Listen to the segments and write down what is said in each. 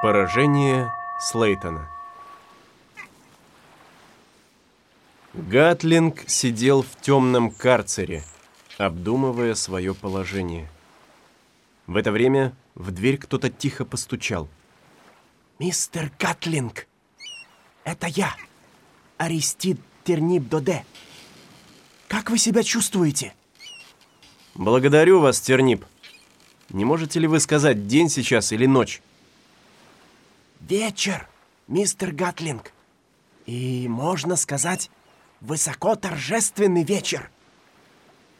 Поражение Слейтона Гатлинг сидел в темном карцере, обдумывая свое положение. В это время в дверь кто-то тихо постучал. «Мистер Гатлинг, это я, Аристид Тернип Доде. Как вы себя чувствуете?» «Благодарю вас, Тернип. Не можете ли вы сказать, день сейчас или ночь?» «Вечер, мистер Гатлинг. И, можно сказать, высоко торжественный вечер.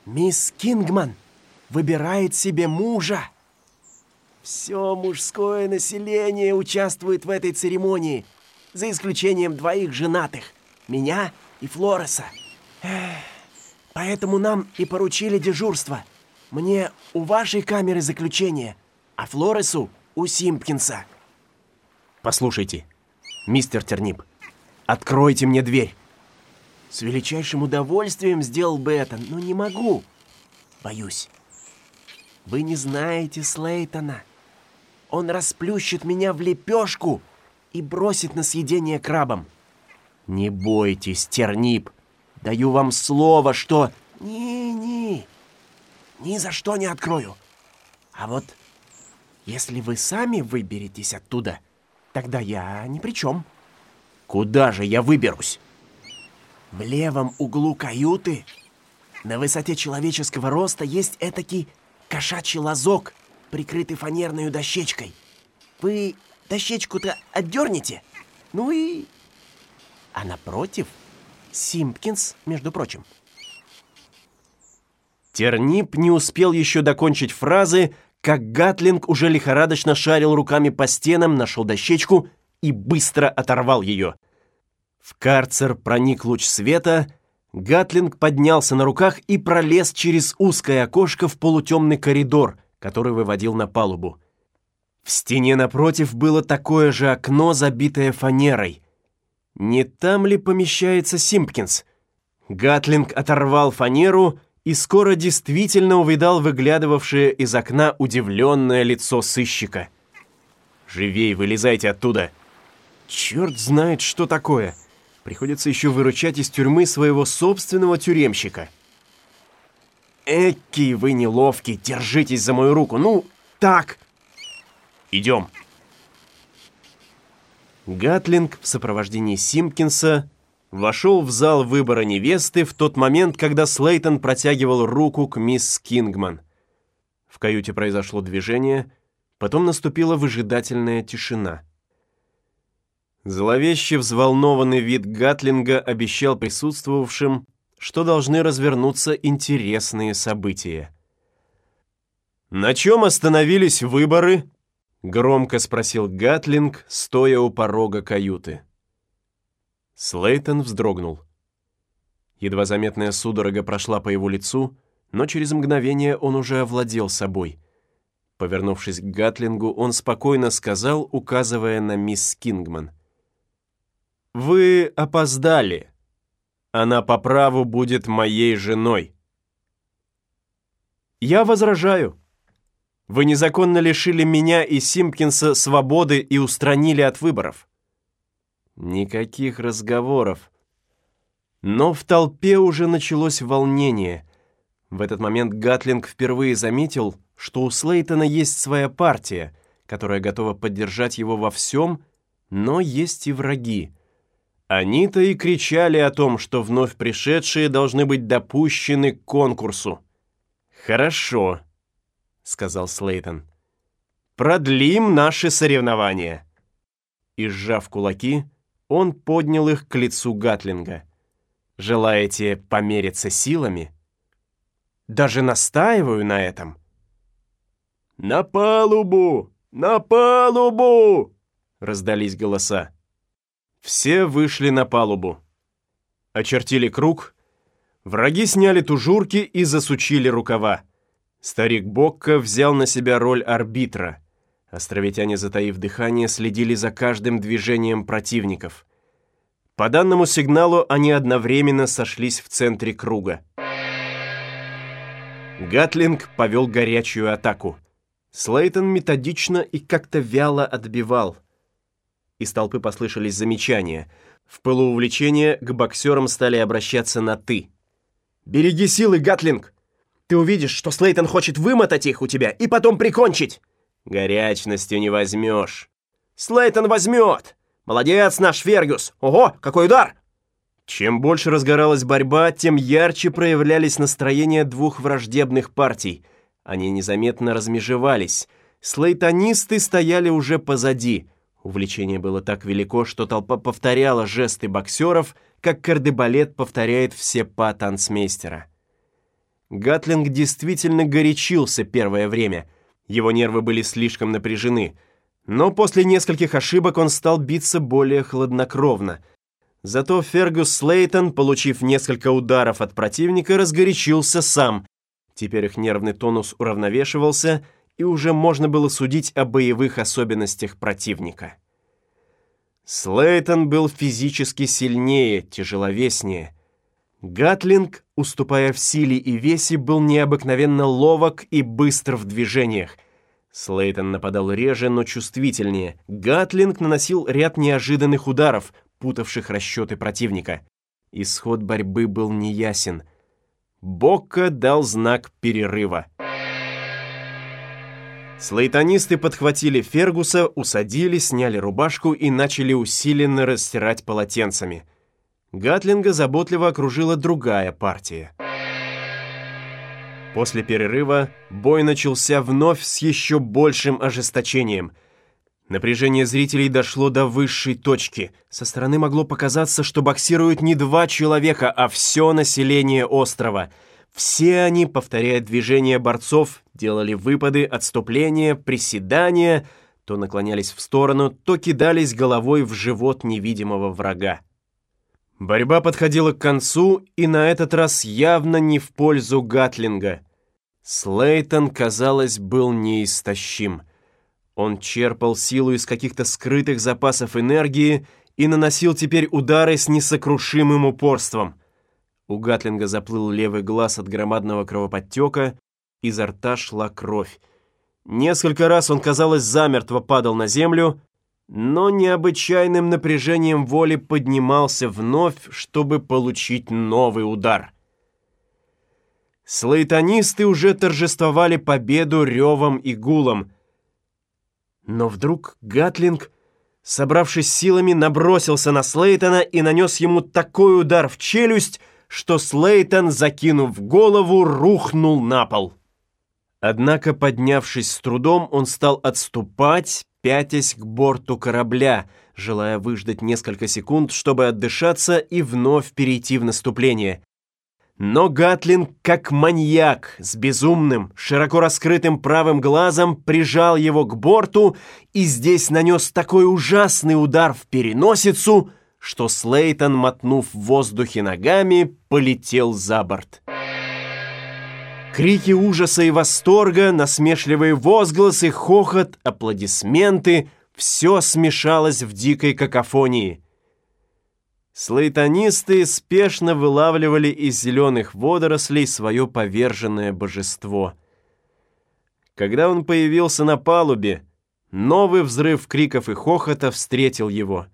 Мисс Кингман выбирает себе мужа. Все мужское население участвует в этой церемонии, за исключением двоих женатых, меня и Флореса. Поэтому нам и поручили дежурство. Мне у вашей камеры заключения, а Флоресу у Симпкинса. Послушайте, мистер Тернип, откройте мне дверь. С величайшим удовольствием сделал бы это, но не могу. Боюсь. Вы не знаете Слейтона. Он расплющит меня в лепешку и бросит на съедение крабом. Не бойтесь, Тернип. Даю вам слово, что... Не-не, ни за что не открою. А вот если вы сами выберетесь оттуда, тогда я ни при чем. Куда же я выберусь? В левом углу каюты на высоте человеческого роста есть этакий кошачий лазок, прикрытый фанерной дощечкой. Вы дощечку-то отдернете, ну и... А напротив Симпкинс, между прочим. Тернип не успел еще докончить фразы, как Гатлинг уже лихорадочно шарил руками по стенам, нашел дощечку и быстро оторвал ее — в карцер проник луч света, Гатлинг поднялся на руках и пролез через узкое окошко в полутемный коридор, который выводил на палубу. В стене напротив было такое же окно, забитое фанерой. Не там ли помещается Симпкинс? Гатлинг оторвал фанеру и скоро действительно увидал выглядывавшее из окна удивленное лицо сыщика. «Живей, вылезайте оттуда!» «Черт знает, что такое!» Приходится еще выручать из тюрьмы своего собственного тюремщика. Эки вы неловкий, держитесь за мою руку. Ну, так. Идем. Гатлинг в сопровождении Симпкинса вошел в зал выбора невесты в тот момент, когда Слейтон протягивал руку к мисс Кингман. В каюте произошло движение, потом наступила выжидательная тишина. Зловеще взволнованный вид Гатлинга обещал присутствовавшим, что должны развернуться интересные события. «На чем остановились выборы?» — громко спросил Гатлинг, стоя у порога каюты. Слейтон вздрогнул. Едва заметная судорога прошла по его лицу, но через мгновение он уже овладел собой. Повернувшись к Гатлингу, он спокойно сказал, указывая на мисс Кингман. «Вы опоздали. Она по праву будет моей женой». «Я возражаю. Вы незаконно лишили меня и Симпкинса свободы и устранили от выборов». Никаких разговоров. Но в толпе уже началось волнение. В этот момент Гатлинг впервые заметил, что у Слейтона есть своя партия, которая готова поддержать его во всем, но есть и враги. Они-то и кричали о том, что вновь пришедшие должны быть допущены к конкурсу. «Хорошо», — сказал Слейтон. «Продлим наши соревнования». И, сжав кулаки, он поднял их к лицу Гатлинга. «Желаете помериться силами?» «Даже настаиваю на этом». «На палубу! На палубу!» — раздались голоса. Все вышли на палубу. Очертили круг. Враги сняли тужурки и засучили рукава. Старик Бокко взял на себя роль арбитра. Островитяне, затаив дыхание, следили за каждым движением противников. По данному сигналу они одновременно сошлись в центре круга. Гатлинг повел горячую атаку. Слейтон методично и как-то вяло отбивал – Из толпы послышались замечания. В пылу увлечения к боксерам стали обращаться на «ты». «Береги силы, Гатлинг! Ты увидишь, что Слейтон хочет вымотать их у тебя и потом прикончить!» «Горячностью не возьмешь!» «Слейтон возьмет! Молодец наш Фергюс! Ого, какой удар!» Чем больше разгоралась борьба, тем ярче проявлялись настроения двух враждебных партий. Они незаметно размежевались. Слейтонисты стояли уже позади. Увлечение было так велико, что толпа повторяла жесты боксеров, как кардебалет повторяет все па танцмейстера. Гатлинг действительно горячился первое время. Его нервы были слишком напряжены. Но после нескольких ошибок он стал биться более хладнокровно – Зато Фергус Слейтон, получив несколько ударов от противника, разгорячился сам. Теперь их нервный тонус уравновешивался, и уже можно было судить о боевых особенностях противника. Слейтон был физически сильнее, тяжеловеснее. Гатлинг, уступая в силе и весе, был необыкновенно ловок и быстр в движениях. Слейтон нападал реже, но чувствительнее. Гатлинг наносил ряд неожиданных ударов, путавших расчеты противника. Исход борьбы был неясен. Бокко дал знак перерыва. Слейтонисты подхватили Фергуса, усадили, сняли рубашку и начали усиленно растирать полотенцами. Гатлинга заботливо окружила другая партия. После перерыва бой начался вновь с еще большим ожесточением – Напряжение зрителей дошло до высшей точки. Со стороны могло показаться, что боксируют не два человека, а все население острова. Все они, повторяя движения борцов, делали выпады, отступления, приседания, то наклонялись в сторону, то кидались головой в живот невидимого врага. Борьба подходила к концу, и на этот раз явно не в пользу Гатлинга. Слейтон, казалось, был неистощим. Он черпал силу из каких-то скрытых запасов энергии и наносил теперь удары с несокрушимым упорством. У Гатлинга заплыл левый глаз от громадного кровоподтека, изо рта шла кровь. Несколько раз он, казалось, замертво падал на землю, но необычайным напряжением воли поднимался вновь, чтобы получить новый удар. Слейтонисты уже торжествовали победу ревом и гулом — но вдруг Гатлинг, собравшись силами, набросился на Слейтона и нанес ему такой удар в челюсть, что Слейтон, закинув голову, рухнул на пол. Однако, поднявшись с трудом, он стал отступать, пятясь к борту корабля, желая выждать несколько секунд, чтобы отдышаться и вновь перейти в наступление. Но Гатлин, как маньяк, с безумным, широко раскрытым правым глазом, прижал его к борту и здесь нанес такой ужасный удар в переносицу, что Слейтон, мотнув в воздухе ногами, полетел за борт. Крики ужаса и восторга, насмешливые возгласы, хохот, аплодисменты — все смешалось в дикой какофонии — Слейтонисты спешно вылавливали из зеленых водорослей свое поверженное божество. Когда он появился на палубе, новый взрыв криков и хохота встретил его.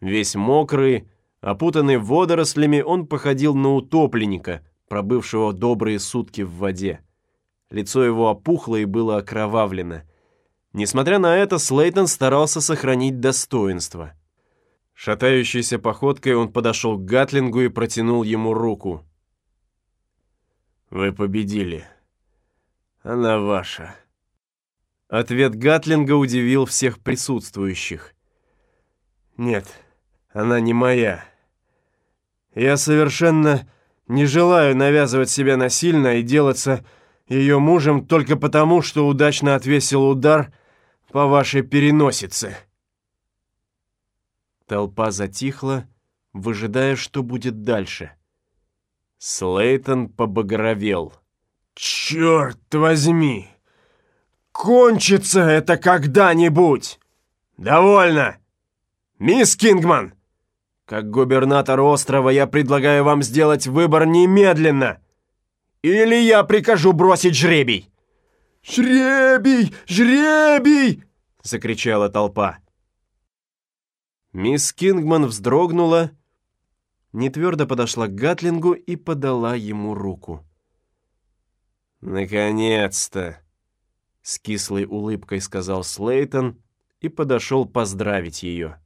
Весь мокрый, опутанный водорослями, он походил на утопленника, пробывшего добрые сутки в воде. Лицо его опухло и было окровавлено. Несмотря на это, Слейтон старался сохранить достоинство. Шатающейся походкой он подошел к Гатлингу и протянул ему руку. «Вы победили. Она ваша». Ответ Гатлинга удивил всех присутствующих. «Нет, она не моя. Я совершенно не желаю навязывать себя насильно и делаться ее мужем только потому, что удачно отвесил удар по вашей переносице». Толпа затихла, выжидая, что будет дальше. Слейтон побагровел. «Черт возьми! Кончится это когда-нибудь! Довольно! Мисс Кингман! Как губернатор острова я предлагаю вам сделать выбор немедленно! Или я прикажу бросить жребий!» «Жребий! Жребий!» — закричала толпа. Мисс Кингман вздрогнула, нетвердо подошла к Гатлингу и подала ему руку. «Наконец-то!» — с кислой улыбкой сказал Слейтон и подошел поздравить ее.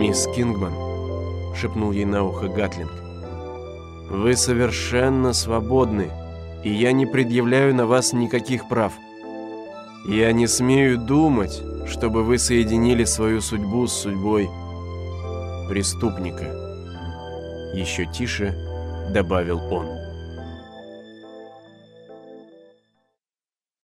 «Мисс Кингман», — шепнул ей на ухо Гатлинг, — «вы совершенно свободны, и я не предъявляю на вас никаких прав. Я не смею думать, чтобы вы соединили свою судьбу с судьбой преступника». Еще тише добавил он.